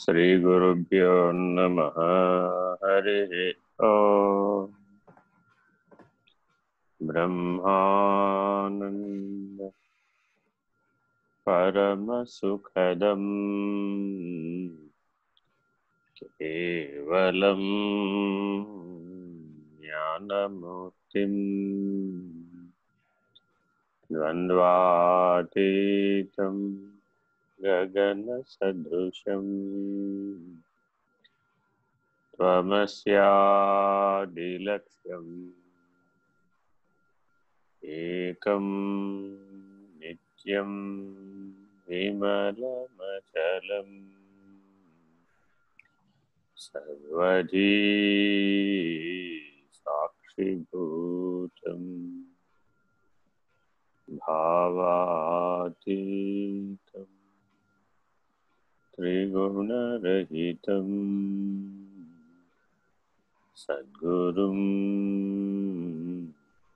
श्रीगुरुभ्यो नमः। हरिः ॐ ब्रह्मानन्द परमसुखदम् केवलं ज्ञानमूर्तिम् द्वन्द्वातीतम् गगनसदृशम् त्वमस्यादिलक्ष्यम्। एकं नित्यं विमलमचलम्। सर्वधी साक्षिभूतम् भावातीतम् त्रिगुणरहितम् सद्गुरुं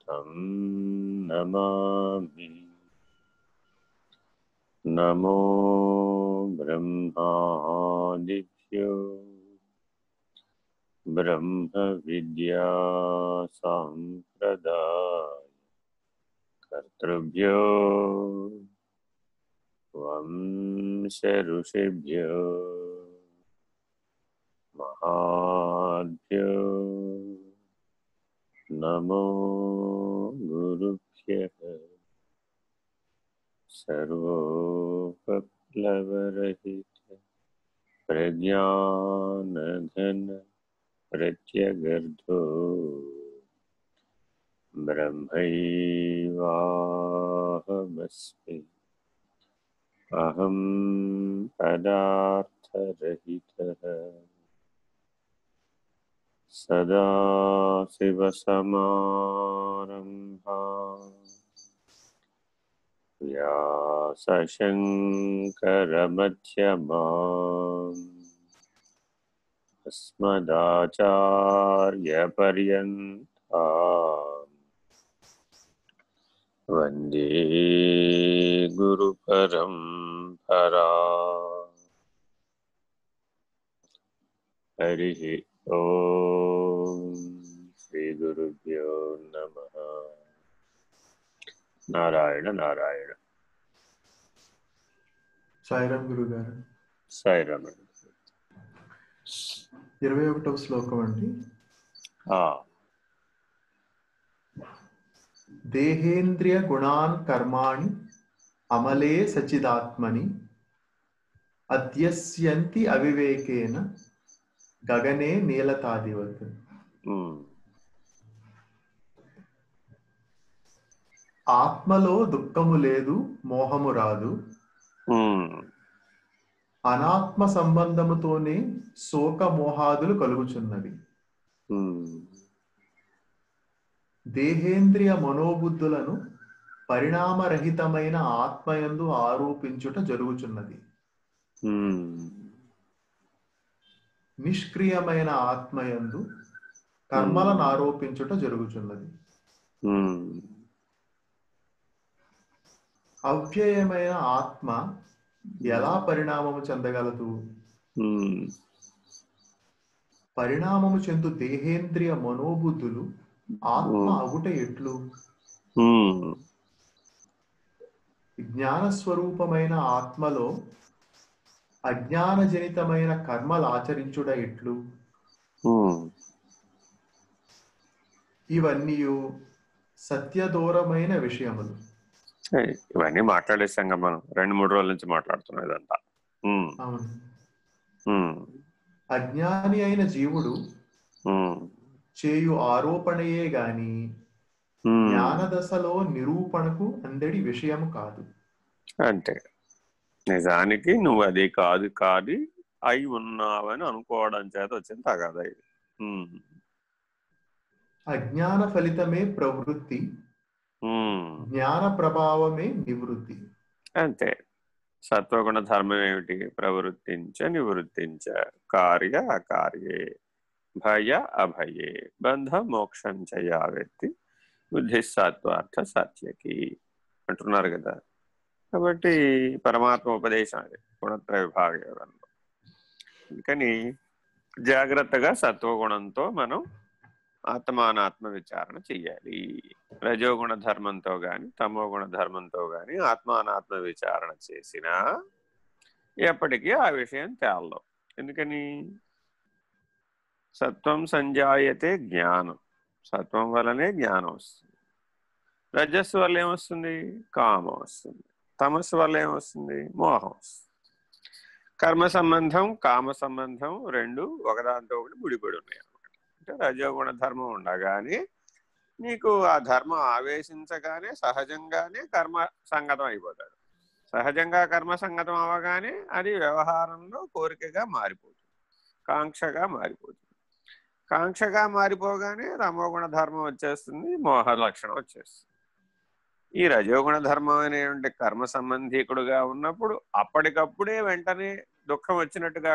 तं नमामि। नमो ब्रह्मादिभ्यो। ब्रह्मविद्यासाम्प्रदाय। कर्तृभ्यो वंशऋषिभ्यो महाभ्यो नमो गुरुभ्यः सर्वोपप्लवरहित प्रज्ञानघन प्रत्यगर्धो। ब्रह्मैवाहमस्मि। अहं पदार्थरहितः। सदाशिवसमारम्भा व्यासशङ्करमध्यमाम्। अस्मदाचार्यपर्यन्ता। वंदे गुरुपरम्परा हरिः ॐ श्रीगुरुभ्यो नमः నారాయణ నారాయణ సాయిరామ్ గురువు గారు సాయిరామ ఇరవై ఒకటవ శ్లోకం అండి దేహేంద్రియ గుణాన్ కర్మాణి అమలే సచిదాత్మని అధ్యస్యంతి అవివేకేన గగనే నీలతాదివత్ ఆత్మలో దుఃఖము లేదు మోహము రాదు. అనాత్మ సంబంధముతోనే శోక మోహాదులు కలుగుచున్నవి దేహేంద్రియ మనోబుద్ధులను పరిణామరహితమైన ఆత్మయందు ఆరోపించుట జరుగుచున్నది. నిష్క్రియమైన ఆత్మయందు కర్మలను ఆరోపించుట జరుగుచున్నది. అవ్యయమైన ఆత్మ ఎలా పరిణామము చెందగలదు? పరిణామము చెందు దేహేంద్రియ మనోబుద్ధులు ఆత్మ అగుట ఎట్లు? జ్ఞాన స్వరూపమైన ఆత్మలో అజ్ఞానజనితమైన కర్మలు ఆచరించుట ఎట్లు? ఇవన్నీ సత్యదూరమైన విషయములు. ఇవన్నీ మాట్లాడేసాం మనం. రెండు మూడు రోజుల నుంచి మాట్లాడుతున్నాం ఇదంతా. అవును. అజ్ఞాని అయిన జీవుడు చేయు ఆరోపణయే గాని జ్ఞాన దశలో నిరూపణకు అందడి విషయం కాదు. అంతే. నిజానికి నువ్వు అది కాదు కాదు అయి ఉన్నావని అనుకోవడం చేత వచ్చింది తగదా ఇది. అజ్ఞాన ఫలితమే ప్రవృత్తి. జ్ఞాన ప్రభావమే నివృత్తి. అంతే. సత్వగుణ ధర్మం ఏమిటి? ప్రవృత్తించ నివృత్తించ. కార్య అకార్యే. భయ అభయే. బంధ మోక్షం చయావెత్తి బుద్ధి సత్వార్థ సత్యకి అంటున్నారు కదా. కాబట్టి పరమాత్మ ఉపదేశం అది గుణత్ర విభాగ యోగంలో అందుకని జాగ్రత్తగా సత్వగుణంతో మనం ఆత్మానాత్మ విచారణ చెయ్యాలి. రజోగుణ ధర్మంతో గాని తమోగుణ ధర్మంతో గాని ఆత్మానాత్మ విచారణ చేసినా ఎప్పటికీ ఆ విషయం తేలదు. ఎందుకని? సత్వం సంజాయతే జ్ఞానం. సత్వం వల్లనే జ్ఞానం వస్తుంది. రజస్సు వల్ల ఏమొస్తుంది కామం వస్తుంది. తమస్సు వల్ల ఏమొస్తుంది? మోహం. కర్మ సంబంధం కామ సంబంధం రెండు ఒకదాంతో ఒకటి ముడిపడి ఉన్నాయి అనమాట అంటే రజోగుణ ధర్మం ఉండగానే నీకు ఆ ధర్మం ఆవేశించగానే సహజంగానే కర్మ సంగతం అయిపోతాడు. సహజంగా కర్మ సంగతం అవ్వగానే అది వ్యవహారంలో కోరికగా మారిపోతుంది. కాంక్షగా మారిపోతుంది. కాంక్షగా మారిపోగానే రమోగుణ ధర్మం వచ్చేస్తుంది మోహ లక్షణం వచ్చేస్తుంది. ఈ రజోగుణ ధర్మం అనేటువంటి కర్మ సంబంధీకుడుగా ఉన్నప్పుడు అప్పటికప్పుడే వెంటనే దుఃఖం వచ్చినట్టుగా